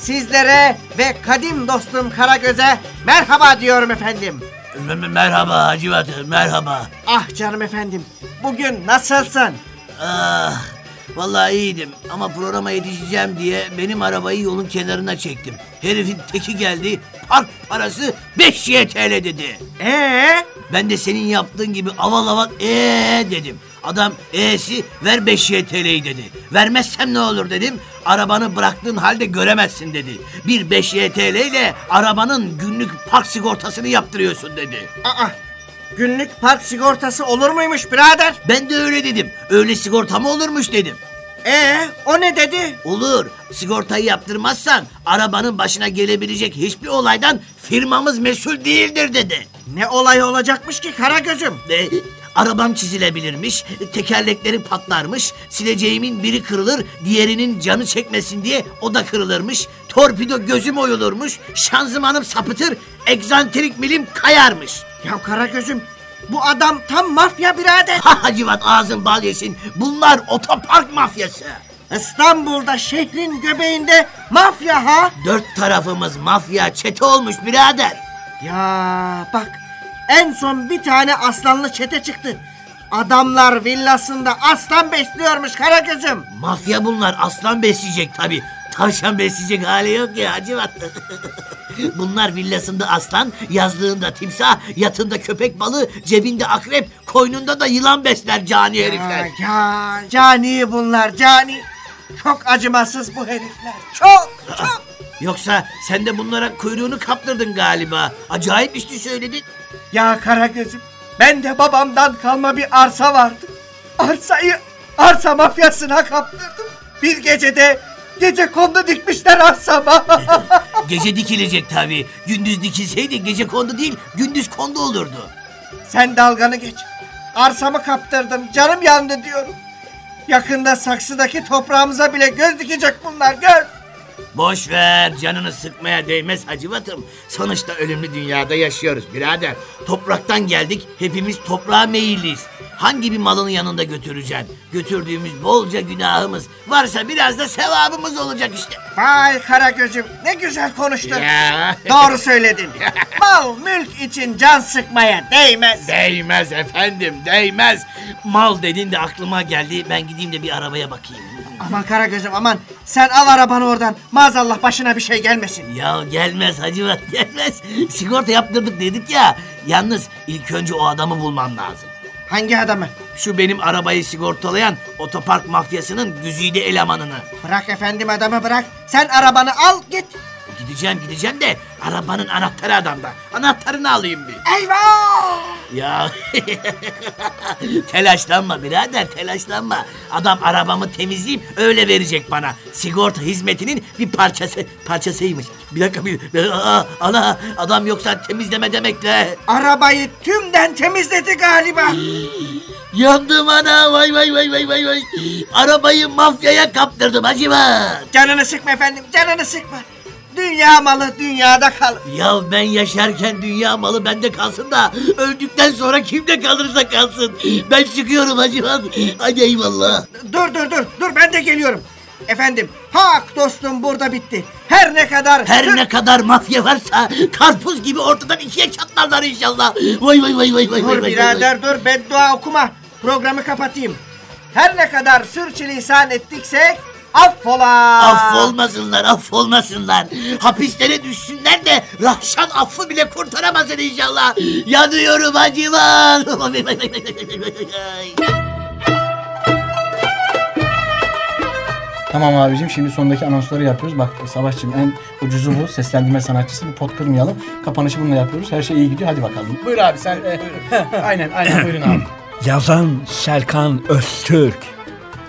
sizlere ve kadim dostum Karagöz'e merhaba diyorum efendim. Merhaba Hacivat, merhaba. Ah canım efendim, bugün nasılsın? Ah, vallahi iyiydim ama programa yetişeceğim diye benim arabayı yolun kenarına çektim. Herifin teki geldi, park parası 5 YTL dedi. Ee, Ben de senin yaptığın gibi aval aval ee dedim. Adam e'si ver 5 YTL'yi dedi. Vermezsem ne olur dedim. Arabanı bıraktığın halde göremezsin dedi. Bir 5 YTL ile arabanın günlük park sigortasını yaptırıyorsun dedi. aa, günlük park sigortası olur muymuş birader? Ben de öyle dedim. Öyle sigorta mı olurmuş dedim. Ee, o ne dedi? Olur. Sigortayı yaptırmazsan arabanın başına gelebilecek hiçbir olaydan firmamız mesul değildir dedi. Ne olay olacakmış ki Karagöz'üm? E, arabam çizilebilirmiş, tekerlekleri patlarmış, sileceğimin biri kırılır, diğerinin canı çekmesin diye o da kırılırmış, torpido gözüm oyulurmuş, şanzımanım sapıtır, egzantrik milim kayarmış. Ya Karagöz'üm, bu adam tam mafya birader. Ha Hacivat ağzın bal yesin, bunlar otopark mafyası. İstanbul'da şehrin göbeğinde mafya ha? Dört tarafımız mafya çete olmuş birader. Ya bak en son bir tane aslanlı çete çıktı. Adamlar villasında aslan besliyormuş Karagöz'üm. Mafya bunlar aslan besleyecek tabi. Tavşan besleyecek hali yok ya Hacivat. bunlar villasında aslan, yazlığında timsah, yatında köpek balığı, cebinde akrep, koynunda da yılan besler cani herifler. Ya, ya cani bunlar cani. Çok acımasız bu herifler. Çok çok. Yoksa sen de bunlara kuyruğunu kaptırdın galiba. Acayip işte söyledin. Ya Karagöz'üm ben de babamdan kalma bir arsa vardı. Arsayı arsa mafyasına kaptırdım. Bir gecede gece kondu dikmişler arsama. Gece dikilecek tabi. Gündüz dikilseydi gece kondu değil, gündüz kondu olurdu. Sen dalganı geç. Arsamı kaptırdım canım yandı diyorum. Yakında saksıdaki toprağımıza bile göz dikecek bunlar göz. Boş ver canını sıkmaya değmez Hacivat'ım. Sonuçta ölümlü dünyada yaşıyoruz birader. Topraktan geldik hepimiz toprağa meyilliyiz. Hangi bir malın yanında götüreceksin? Götürdüğümüz bolca günahımız varsa biraz da sevabımız olacak işte. Vay Karagöz'üm ne güzel konuştun. Ya. Doğru söyledin. Mal mülk için can sıkmaya değmez. Değmez efendim değmez. Mal dedin de aklıma geldi ben gideyim de bir arabaya bakayım. Aman Karagöz'üm aman sen al arabanı oradan maazallah başına bir şey gelmesin. Ya gelmez Hacivat gelmez. Sigorta yaptırdık dedik ya. Yalnız ilk önce o adamı bulmam lazım. Hangi adamı? Şu benim arabayı sigortalayan otopark mafyasının güzide elemanını. Bırak efendim adamı bırak. Sen arabanı al git. Gideceğim gideceğim de arabanın anahtarı adamda. Anahtarını alayım bir. Eyvah! Ya telaşlanma birader telaşlanma. Adam arabamı temizleyip öyle verecek bana. Sigorta hizmetinin bir parçası parçasıymış. Bir dakika bir Aa, ana adam yoksa temizleme demekle. Arabayı tümden temizledi galiba. Yandım ana vay vay vay vay vay vay. Arabayı mafyaya kaptırdım acaba. Canını sıkma efendim canını sıkma. Dünya malı dünyada kalır. Ya ben yaşarken dünya malı bende kalsın da öldükten sonra kimde kalırsa kalsın. Ben çıkıyorum Hacivat. Hadi eyvallah. Dur dur dur dur ben de geliyorum. Efendim hak dostum burada bitti. Her ne kadar... Her ne kadar mafya varsa karpuz gibi ortadan ikiye çatlarlar inşallah. Vay vay vay vay vay Dur vay vay. birader dur beddua okuma. Programı kapatayım. Her ne kadar sürçülisan ettiksek affola. Affolmasınlar, affolmasınlar. Hapislere düşsünler de Rahşan affı bile kurtaramazsın inşallah. Yanıyorum acıvan. Tamam abicim şimdi sondaki anonsları yapıyoruz. Bak Savaşçım en ucuzu bu. Seslendirme sanatçısı. Bir pot kırmayalım. Kapanışı bununla yapıyoruz. Her şey iyi gidiyor. Hadi bakalım. Buyur abi sen. e, aynen aynen buyurun abi. Yazan Serkan Öztürk.